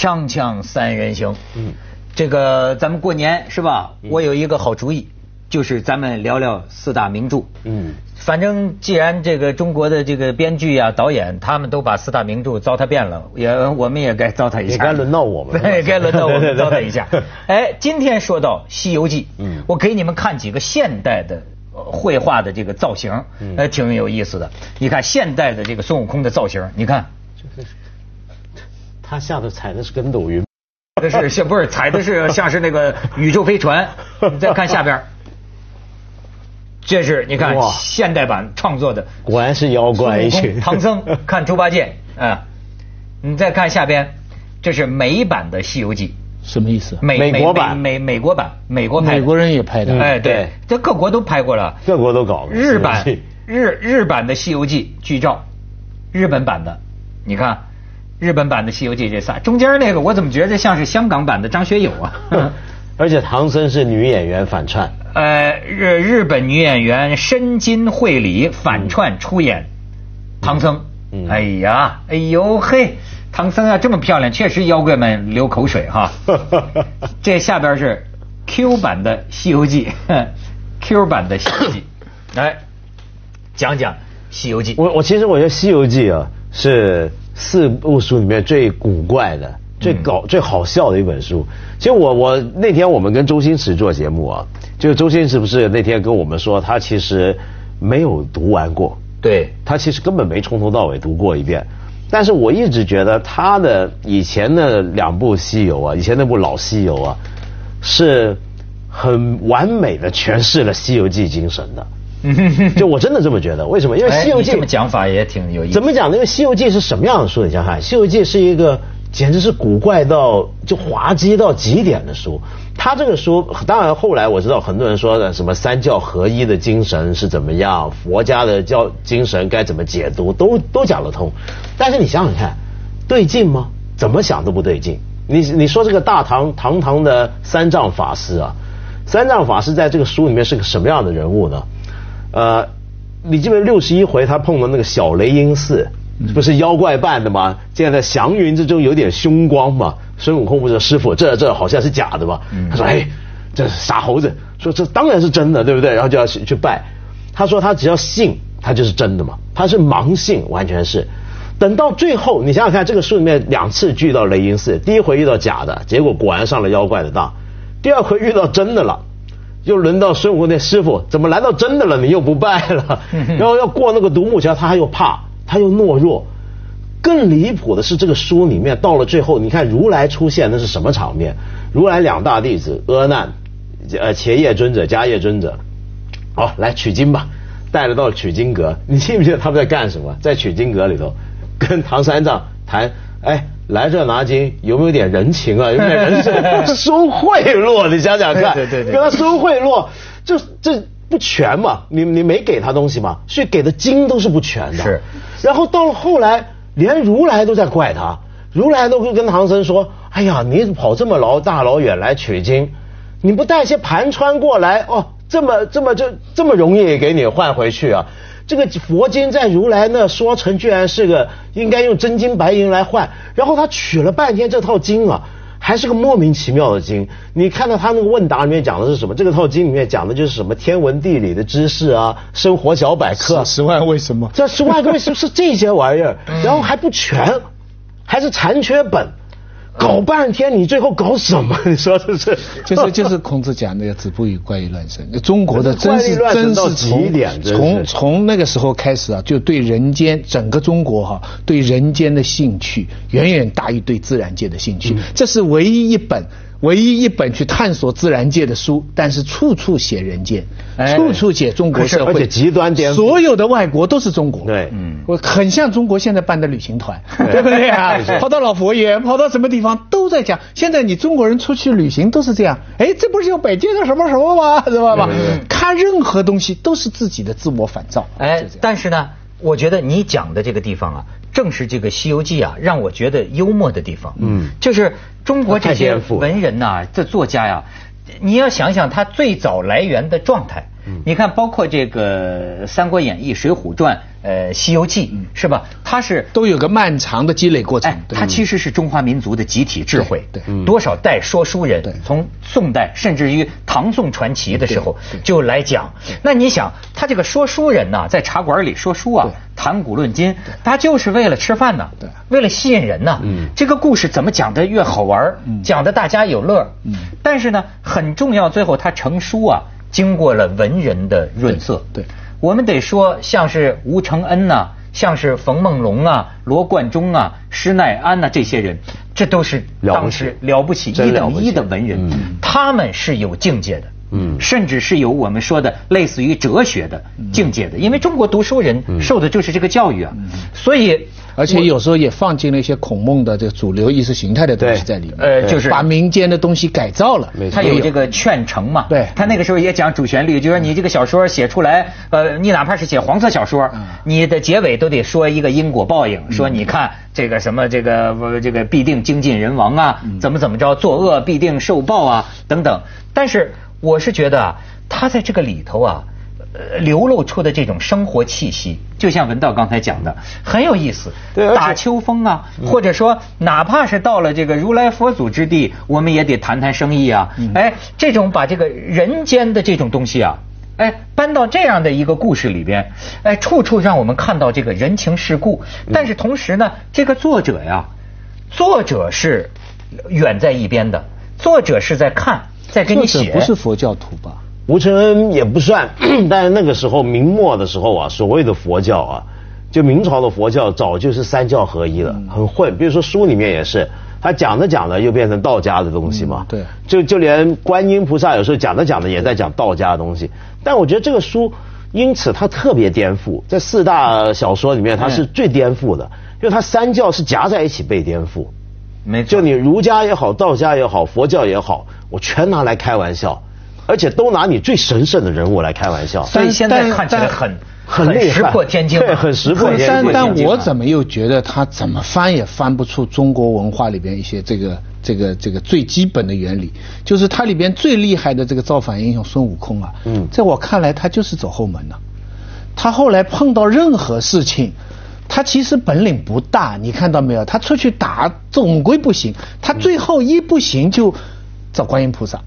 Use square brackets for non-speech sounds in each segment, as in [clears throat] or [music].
锵锵三人行，嗯，这个咱们过年是吧？我有一个好主意，就是咱们聊聊四大名著。嗯，反正既然这个中国的这个编剧啊、导演，他们都把四大名著糟蹋遍了，也我们也该糟蹋一下。也该轮到我们了。[laughs] 对，该轮到我们糟蹋一下。[laughs] 哎，今天说到《西游记》，嗯，我给你们看几个现代的呃绘画的这个造型，呃，挺有意思的。你看现代的这个孙悟空的造型，你看。他下的踩的是跟斗云，这是像不是踩的是像是那个宇宙飞船。[laughs] 你再看下边，这是你看现代版创作的，果然是妖怪一群。唐僧 [laughs] 看猪八戒，啊，你再看下边，这是美版的《西游记》，什么意思？美国版，美美国版，美国拍，美国人也拍的。哎，对，这各国都拍过了，各国都搞。日版日日版的《西游记》剧照，日本版的，你看。日本版的《西游记》这仨，中间那个我怎么觉得像是香港版的张学友啊？[laughs] 而且唐僧是女演员反串。呃，日日本女演员深津绘里反串出演唐僧。哎呀，哎呦嘿，唐僧啊这么漂亮，确实妖怪们流口水哈。[laughs] 这下边是 Q 版的《西游记》，[laughs] Q 版的《西游记》，来讲讲《西游记》。我我其实我觉得《西游记》啊是。四部书里面最古怪的、最搞、最好笑的一本书。其实我我那天我们跟周星驰做节目啊，就周星驰不是那天跟我们说，他其实没有读完过，对他其实根本没从头到尾读过一遍。但是我一直觉得他的以前的两部西游啊，以前那部老西游啊，是很完美的诠释了《西游记》精神的。[laughs] 就我真的这么觉得，为什么？因为《西游记》这么讲法也挺有意思。怎么讲呢？因为《西游记》是什么样的书？你想看，《西游记》是一个简直是古怪到就滑稽到极点的书。他这个书，当然后来我知道很多人说的什么三教合一的精神是怎么样，佛家的教精神该怎么解读，都都讲得通。但是你想想看，对劲吗？怎么想都不对劲。你你说这个大唐堂堂的三藏法师啊，三藏法师在这个书里面是个什么样的人物呢？呃，你记得六十一回他碰到那个小雷音寺，不是妖怪扮的吗？现在祥云之中有点凶光嘛。孙悟空不是师傅，这这好像是假的吧？他说：“哎，这是傻猴子。”说这当然是真的，对不对？然后就要去拜。他说他只要信，他就是真的嘛。他是盲信，完全是。等到最后，你想想看，这个书里面两次聚到雷音寺，第一回遇到假的，结果果然上了妖怪的当；第二回遇到真的了。又轮到孙悟空那师傅，怎么来到真的了？你又不拜了，然后要过那个独木桥，他又怕，他又懦弱。更离谱的是，这个书里面到了最后，你看如来出现那是什么场面？如来两大弟子阿难、呃伽叶尊者、迦叶尊者，好来取经吧，带了到取经阁。你记不记得他们在干什么？在取经阁里头，跟唐三藏谈，哎。来这拿金有没有点人情啊？[laughs] 有没有人收贿赂？你想想看，对对对跟他收贿赂，就这不全嘛？你你没给他东西嘛？所以给的金都是不全的。是，然后到了后来，连如来都在怪他，如来都会跟唐僧说：“哎呀，你跑这么老大老远来取经，你不带些盘川过来哦？这么这么就这么容易给你换回去啊？”这个佛经在如来那说成，居然是个应该用真金白银来换，然后他取了半天这套经啊，还是个莫名其妙的经。你看到他那个问答里面讲的是什么？这个套经里面讲的就是什么天文地理的知识啊，生活小百科。十万为什么？这十万个为什么是这些玩意儿？然后还不全，还是残缺本。搞半天，你最后搞什么？[laughs] 你说这是？就是就是孔子讲的“子不语怪异乱神”。中国的真是真是从从从那个时候开始啊，就对人间整个中国哈，对人间的兴趣远远大于对自然界的兴趣。这是唯一一本。唯一一本去探索自然界的书，但是处处写人间，处处写中国社会，[laughs] 而且极端点，所有的外国都是中国，对，嗯，我很像中国现在办的旅行团，对不对啊？[laughs] 跑到老佛爷，跑到什么地方都在讲。现在你中国人出去旅行都是这样，哎，这不是有北京的什么什么吗？[laughs] 知道吧？看任何东西都是自己的自我反照。哎，但是呢，我觉得你讲的这个地方啊。正是这个《西游记》啊，让我觉得幽默的地方。嗯，就是中国这些文人呐，这作家呀，你要想想他最早来源的状态。嗯，你看，包括这个《三国演义》《水浒传》呃《西游记》，是吧？它是都有个漫长的积累过程。它其实是中华民族的集体智慧。对，多少代说书人，从宋代甚至于唐宋传奇的时候就来讲。那你想，他这个说书人呢，在茶馆里说书啊，谈古论今，他就是为了吃饭呢，为了吸引人呢。这个故事怎么讲的越好玩，讲的大家有乐。但是呢，很重要，最后他成书啊。经过了文人的润色，对，我们得说，像是吴承恩呐，像是冯梦龙啊、罗贯中啊、施耐庵呐这些人，这都是当时了不起一等一的文人，他们是有境界的。嗯，甚至是有我们说的类似于哲学的境界的，因为中国读书人受的就是这个教育啊，所以而且有时候也放进了一些孔孟的这个主流意识形态的东西在里面，呃，就是把民间的东西改造了。他有这个劝诚嘛，对，他那个时候也讲主旋律，就说你这个小说写出来，呃，你哪怕是写黄色小说，你的结尾都得说一个因果报应，说你看这个什么这个这个必定精尽人亡啊，怎么怎么着，作恶必定受报啊等等，但是。我是觉得啊，他在这个里头啊，呃，流露出的这种生活气息，就像文道刚才讲的，很有意思。对，打秋风啊，或者说，哪怕是到了这个如来佛祖之地，我们也得谈谈生意啊。哎，这种把这个人间的这种东西啊，哎，搬到这样的一个故事里边，哎，处处让我们看到这个人情世故。但是同时呢，这个作者呀，作者是远在一边的，作者是在看。在跟你写不是佛教徒吧？吴承恩也不算，[clears throat] 但是那个时候明末的时候啊，所谓的佛教啊，就明朝的佛教早就是三教合一了，很混。比如说书里面也是，他讲着讲着又变成道家的东西嘛。对，就就连观音菩萨有时候讲着讲着也在讲道家的东西。但我觉得这个书因此它特别颠覆，在四大小说里面它是最颠覆的，因为它三教是夹在一起被颠覆。没错就你儒家也好，道家也好，佛教也好，我全拿来开玩笑，而且都拿你最神圣的人物来开玩笑。所以现在看起来很很石破天惊，对，很石破天惊。但但我怎么又觉得他怎么翻也翻不出中国文化里边一些这个这个这个最基本的原理，就是它里边最厉害的这个造反英雄孙悟空啊，嗯，在我看来他就是走后门的，他后来碰到任何事情。他其实本领不大，你看到没有？他出去打总归不行，他最后一不行就找观音菩萨，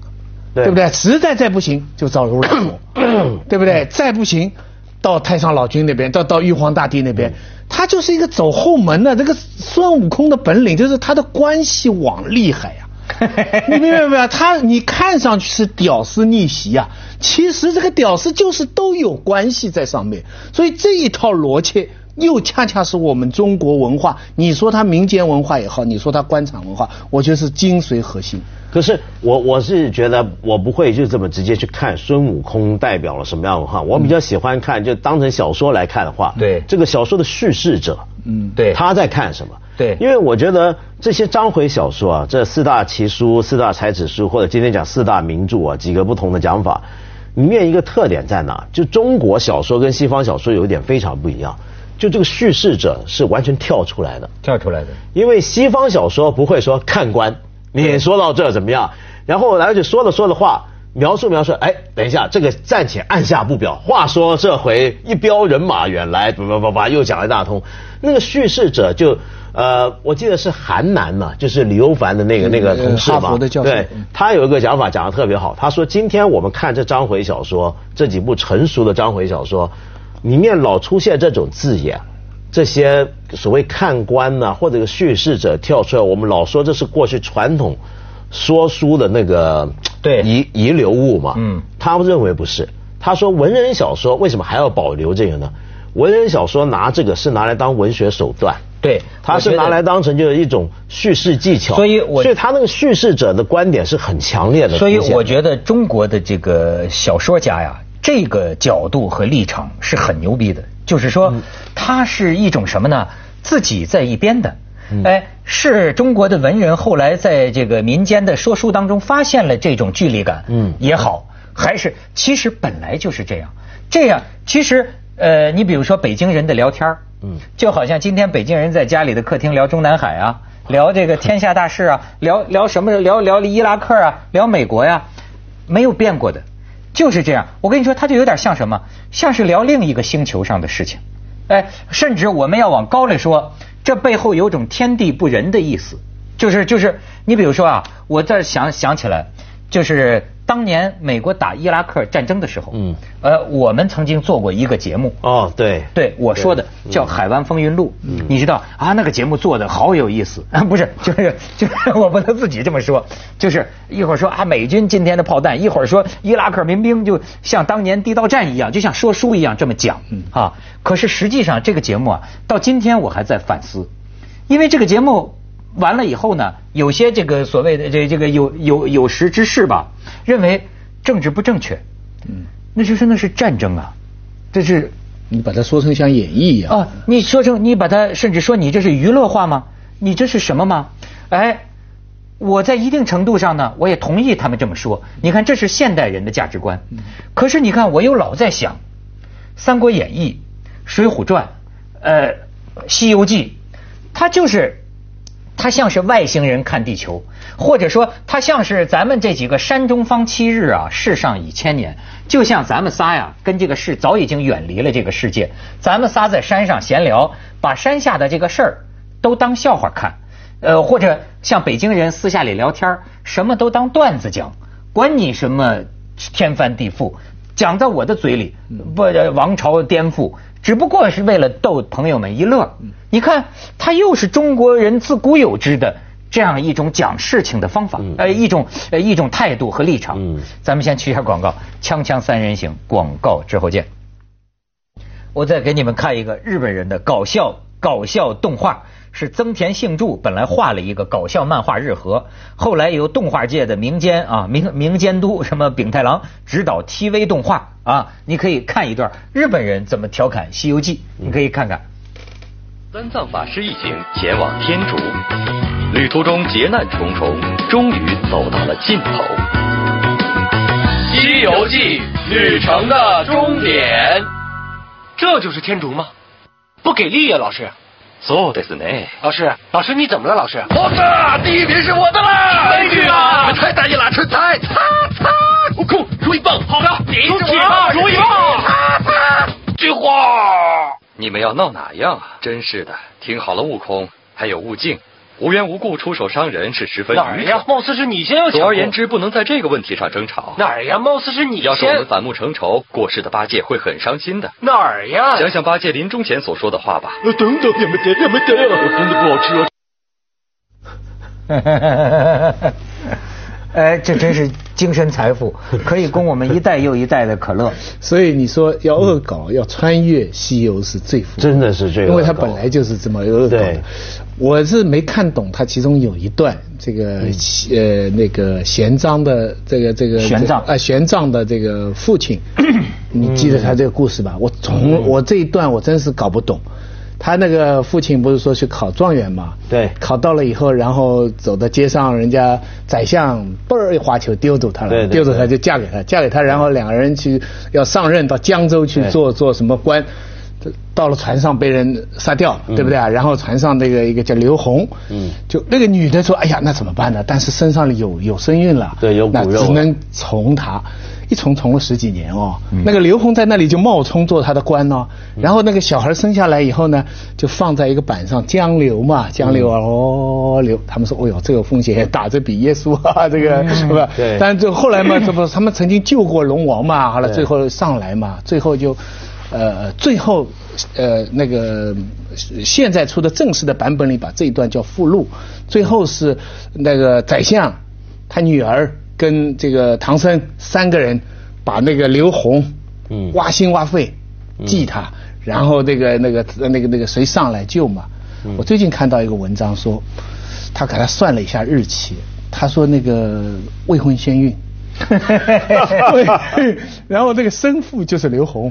对不对？实在再不行就找如来佛，[clears throat] 对不对？再不行到太上老君那边，到到玉皇大帝那边，他就是一个走后门的。这个孙悟空的本领就是他的关系网厉害呀，[laughs] 你明白没有？他你看上去是屌丝逆袭啊，其实这个屌丝就是都有关系在上面，所以这一套逻辑。又恰恰是我们中国文化，你说它民间文化也好，你说它官场文化，我觉得是精髓核心。可是我我是觉得我不会就这么直接去看孙悟空代表了什么样的文化，我比较喜欢看就当成小说来看的话，对这个小说的叙事者，嗯，对，他在看什么？对，因为我觉得这些章回小说啊，这四大奇书、四大才子书，或者今天讲四大名著啊，几个不同的讲法，里面一个特点在哪？就中国小说跟西方小说有一点非常不一样。就这个叙事者是完全跳出来的，跳出来的。因为西方小说不会说看官，你说到这怎么样？然后而且说了说的话，描述描述，哎，等一下，这个暂且按下不表。话说这回一彪人马远来，叭叭叭叭，又讲了一大通。那个叙事者就呃，我记得是韩南嘛，就是李欧凡的那个那个同事嘛，对，他有一个讲法讲的特别好。他说，今天我们看这章回小说，这几部成熟的章回小说。里面老出现这种字眼，这些所谓看官呐，或者叙事者跳出来，我们老说这是过去传统说书的那个对遗遗留物嘛。嗯，他们认为不是。他说文人小说为什么还要保留这个呢？文人小说拿这个是拿来当文学手段，对，他是拿来当成就是一种叙事技巧。所以，我所以他那个叙事者的观点是很强烈的。所以，我觉得中国的这个小说家呀。这个角度和立场是很牛逼的，就是说，它是一种什么呢？自己在一边的，哎，是中国的文人后来在这个民间的说书当中发现了这种距离感，嗯，也好，还是其实本来就是这样，这样其实呃，你比如说北京人的聊天嗯，就好像今天北京人在家里的客厅聊中南海啊，聊这个天下大事啊，聊聊什么？聊聊伊拉克啊，聊美国呀，没有变过的。就是这样，我跟你说，他就有点像什么，像是聊另一个星球上的事情，哎，甚至我们要往高了说，这背后有种天地不仁的意思，就是就是，你比如说啊，我这想想起来，就是。当年美国打伊拉克战争的时候，嗯，呃，我们曾经做过一个节目。哦，对，对，我说的叫《海湾风云录》，你知道啊？那个节目做的好有意思啊！[laughs] 不是，就是就是我不能自己这么说，就是一会儿说啊，美军今天的炮弹，一会儿说伊拉克民兵就像当年地道战一样，就像说书一样这么讲啊。可是实际上这个节目啊，到今天我还在反思，因为这个节目。完了以后呢，有些这个所谓的这这个有有有识之士吧，认为政治不正确，嗯，那就是那是战争啊，这是你把它说成像演绎一样啊，你说成你把它甚至说你这是娱乐化吗？你这是什么吗？哎，我在一定程度上呢，我也同意他们这么说。你看，这是现代人的价值观。可是你看，我又老在想，《三国演义》《水浒传》呃，《西游记》，它就是。它像是外星人看地球，或者说它像是咱们这几个山中方七日啊，世上已千年。就像咱们仨呀，跟这个世早已经远离了这个世界。咱们仨在山上闲聊，把山下的这个事儿都当笑话看，呃，或者像北京人私下里聊天，什么都当段子讲，管你什么天翻地覆，讲在我的嘴里，不王朝颠覆。只不过是为了逗朋友们一乐，你看，他又是中国人自古有之的这样一种讲事情的方法，呃，一种呃一种态度和立场。咱们先去一下广告，锵锵三人行，广告之后见。我再给你们看一个日本人的搞笑搞笑动画。是增田幸助本来画了一个搞笑漫画日和，后来由动画界的民间啊民民监督什么丙太郎指导 TV 动画啊，你可以看一段日本人怎么调侃《西游记》，你可以看看。三藏法师一行前往天竺，旅途中劫难重重，终于走到了尽头。《西游记》旅程的终点，这就是天竺吗？不给力呀，老师。そうですね。老师，老师你怎么了？老师，我的第一名是我的啦！悲剧啊！你们太大意了，蠢材！擦擦！悟空，如意棒，好的，你是我，如意棒！擦擦！菊花，你们要闹哪样啊？真是的！听好了，悟空，还有悟净。 无缘无故出手伤人是十分愚蠢。哪儿呀？貌似是你先要总而言之，不能在这个问题上争吵。哪儿呀？貌似是你先。要是我们反目成仇，过世的八戒会很伤心的。哪儿呀？想想八戒临终前所说的话吧。等等，你们得，你们得，我真的不好吃。[laughs] 哎，这真是精神财富，可以供我们一代又一代的可乐。[laughs] 所以你说要恶搞，要穿越西游是最富，真的是最，因为它本来就是这么恶搞的。我是没看懂，它其中有一段这个呃那个玄奘的这个这个玄奘啊玄奘的这个父亲，[clears throat] 你记得他这个故事吧？我从我这一段我真是搞不懂。他那个父亲不是说去考状元嘛？对，考到了以后，然后走到街上，人家宰相嘣儿一花球丢走他了，丢走他就嫁给他，嫁给他，然后两个人去要上任到江州去做做什么官，到了船上被人杀掉，对不对啊？然后船上那个一个叫刘红，嗯，就那个女的说，哎呀，那怎么办呢？但是身上有有身孕了，对，有骨肉，只能从他。一从从了十几年哦，那个刘洪在那里就冒充做他的官哦，然后那个小孩生下来以后呢，就放在一个板上江流嘛，江流哦流，他们说哦哟这个风险打，这比耶稣啊这个 [laughs] 是吧？对。但这后来嘛，这 [laughs] 不他们曾经救过龙王嘛，好了最后上来嘛，最后就，呃最后呃那个现在出的正式的版本里把这一段叫附录，最后是那个宰相他女儿。跟这个唐僧三个人把那个刘洪挖心挖肺祭他，然后那个那个那个那个谁上来救嘛？我最近看到一个文章说，他给他算了一下日期，他说那个未婚先孕，[laughs] 然后这个生父就是刘洪。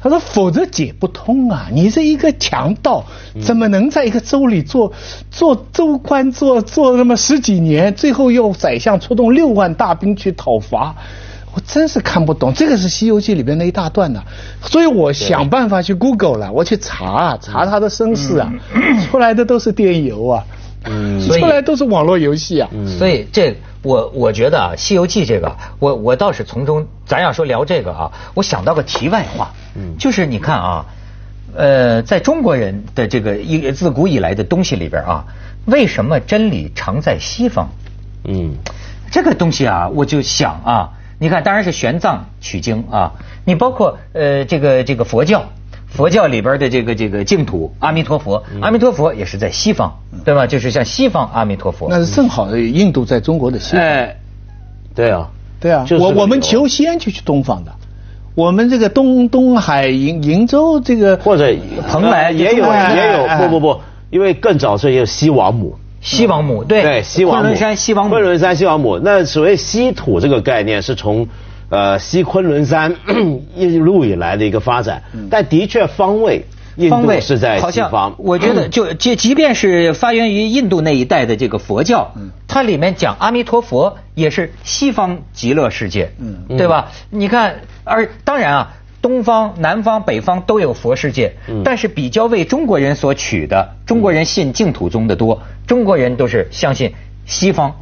他说：“否则解不通啊！你这一个强盗，怎么能在一个州里做做州官，做做那么十几年，最后又宰相出动六万大兵去讨伐？我真是看不懂。这个是《西游记》里边的一大段呢，所以我想办法去 Google 了，我去查查他的身世啊，出来的都是电邮啊，出来都是网络游戏啊。所以这我我觉得啊，《西游记》这个，我我倒是从中，咱要说聊这个啊，我想到个题外话。”嗯就是你看啊，呃，在中国人的这个一自古以来的东西里边啊，为什么真理常在西方？嗯，这个东西啊，我就想啊，你看，当然是玄奘取经啊，你包括呃这个这个佛教，佛教里边的这个这个净土阿弥陀佛，阿弥陀佛也是在西方，对吧？就是像西方阿弥陀佛。那是正好，印度在中国的西方。哎，对啊，对啊，我我们求仙就去东方的。我们这个东东海瀛瀛洲这个或者蓬莱也有也有不不不，因为更早是有西王母，西王母对对西王母。昆仑山西王母。昆仑山西王母，那所谓西土这个概念是从呃西昆仑山 [clears throat] 一路以来的一个发展，但的确方位。方位是在西方，我觉得就即即便是发源于印度那一带的这个佛教，它里面讲阿弥陀佛也是西方极乐世界，嗯对吧？你看，而当然啊，东方、南方、北方都有佛世界，但是比较为中国人所取的，中国人信净土宗的多，中国人都是相信西方。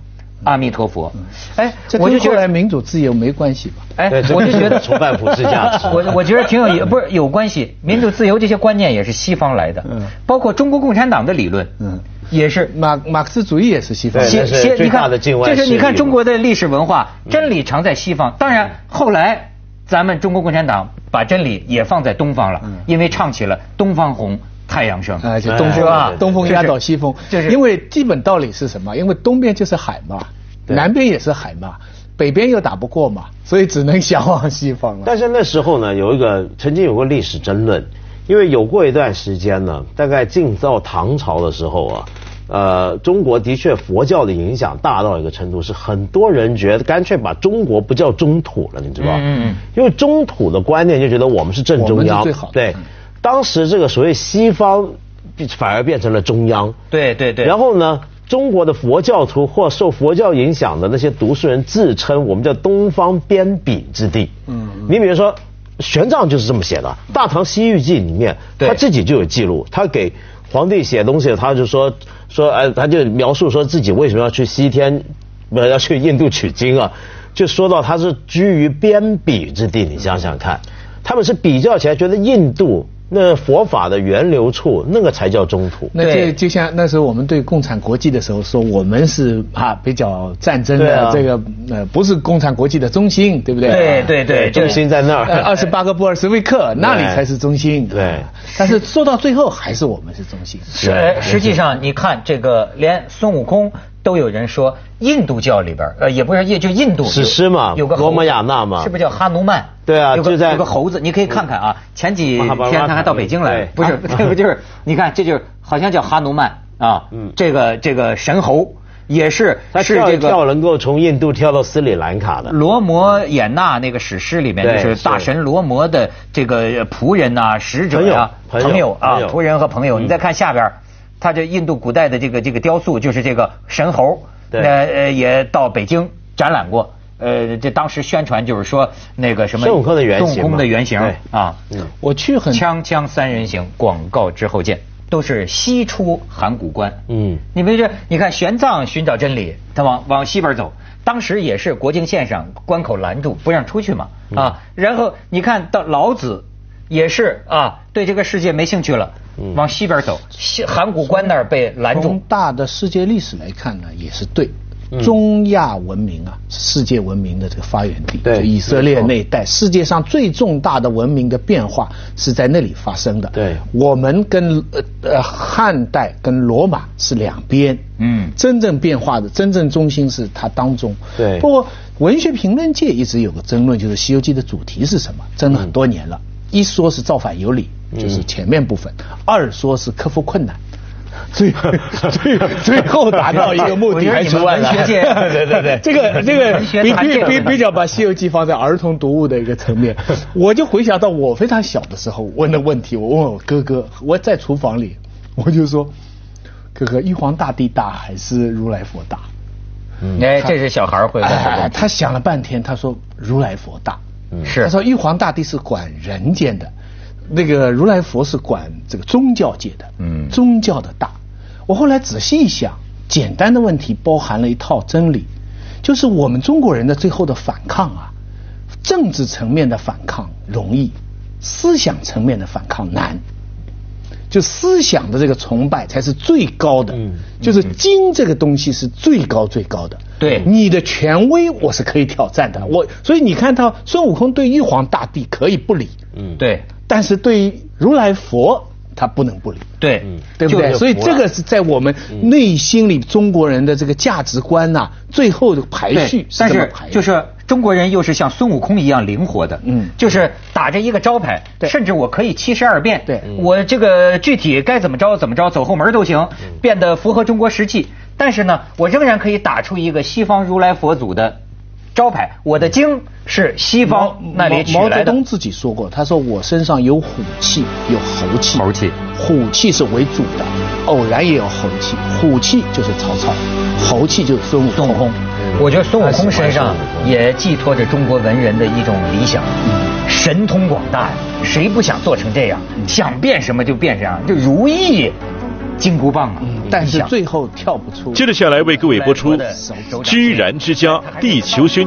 阿弥陀佛，哎，我就觉得民主自由没关系吧？哎，我就觉得崇拜普世价值。我我觉得挺有，不是有关系。民主自由这些观念也是西方来的，嗯，包括中国共产党的理论，嗯，也是马马克思主义也是西方。西西，你看，就是你看中国的历史文化，真理常在西方。当然，后来咱们中国共产党把真理也放在东方了，因为唱起了东方红。太阳升，哎，就东风啊，东风压倒西风，就是因为基本道理是什么？因为东边就是海嘛，南边也是海嘛，北边又打不过嘛，所以只能向往西方了。但是那时候呢，有一个曾经有过历史争论，因为有过一段时间呢，大概进到唐朝的时候啊，呃，中国的确佛教的影响大到一个程度，是很多人觉得干脆把中国不叫中土了，你知道吗？嗯嗯。因为中土的观念就觉得我们是正中央，最好对。当时这个所谓西方，反而变成了中央。对对对。然后呢，中国的佛教徒或受佛教影响的那些读书人自称我们叫东方边鄙之地。嗯。你比如说，玄奘就是这么写的，《大唐西域记》里面他自己就有记录，他给皇帝写东西，他就说说哎，他就描述说自己为什么要去西天，不要去印度取经啊，就说到他是居于边鄙之地。你想想看，他们是比较起来觉得印度。那佛法的源流处，那个才叫中土。那这就像那时候我们对共产国际的时候说，我们是啊比较战争的这个呃不是共产国际的中心，对不对？对对对，中心在那儿。二十八个布尔什维克那里才是中心。对，但是说到最后还是我们是中心。是，实际上你看这个连孙悟空。都有人说印度教里边，呃，也不是印，就印度史诗嘛，有个罗摩亚那嘛，是不是叫哈努曼？对啊，就在有个猴子，你可以看看啊。前几天他还到北京来，不是，[laughs] 这个就是，你看，这就是好像叫哈努曼啊，嗯，这个这个神猴也是，他是这个跳能够从印度跳到斯里兰卡的。罗摩衍那那个史诗里面，就是大神罗摩的这个仆人呐、使者呀、朋友啊、仆人和朋友。你再看下边。他这印度古代的这个这个雕塑，就是这个神猴，呃呃，也到北京展览过。呃，这当时宣传就是说那个什么孙悟空的原型，孙悟空的原型啊。嗯，我去很锵锵三人行，广告之后见，都是西出函谷关。嗯，你比如说，你看玄奘寻找真理，他往往西边走，当时也是国境线上关口拦住，不让出去嘛。啊，然后你看到老子。也是啊，对这个世界没兴趣了，往西边走，西函谷关那儿被拦住。从大的世界历史来看呢，也是对。中亚文明啊，世界文明的这个发源地，对以色列那一带，世界上最重大的文明的变化是在那里发生的。对，我们跟呃呃汉代跟罗马是两边，嗯，真正变化的真正中心是它当中。对，不过文学评论界一直有个争论，就是《西游记》的主题是什么，争了很多年了。一说是造反有理，就是前面部分；二说是克服困难，最最最后达到一个目的还是文学界。对对对，这个这个比比比比较把《西游记》放在儿童读物的一个层面，我就回想到我非常小的时候问的问题，我问我哥哥，我在厨房里，我就说：“哥哥，玉皇大帝大还是如来佛大？”哎，这是小孩会问的。他想了半天，他说：“如来佛大。”是他说玉皇大帝是管人间的，那个如来佛是管这个宗教界的，嗯，宗教的大。我后来仔细一想，简单的问题包含了一套真理，就是我们中国人的最后的反抗啊，政治层面的反抗容易，思想层面的反抗难。就思想的这个崇拜才是最高的，嗯就是经这个东西是最高最高的。对，你的权威我是可以挑战的，我所以你看到孙悟空对玉皇大帝可以不理，嗯，对，但是对于如来佛。他不能不理，对，对不对？所以这个是在我们内心里中国人的这个价值观呐，最后的排序但是就是中国人又是像孙悟空一样灵活的，嗯，就是打着一个招牌，甚至我可以七十二变，对，我这个具体该怎么着怎么着，走后门都行，变得符合中国实际。但是呢，我仍然可以打出一个西方如来佛祖的。招牌，我的经是西方那里取来的。毛泽东自己说过，他说我身上有虎气，有猴气。猴气，虎气是为主的，偶然也有猴气。虎气就是曹操，猴气就是孙悟孙悟空。我觉得孙悟空身上也寄托着中国文人的一种理想，神通广大呀，谁不想做成这样？想变什么就变什么，就如意金箍棒啊！但是最后跳不出。接着下来为各位播出《居然之家》地球宣。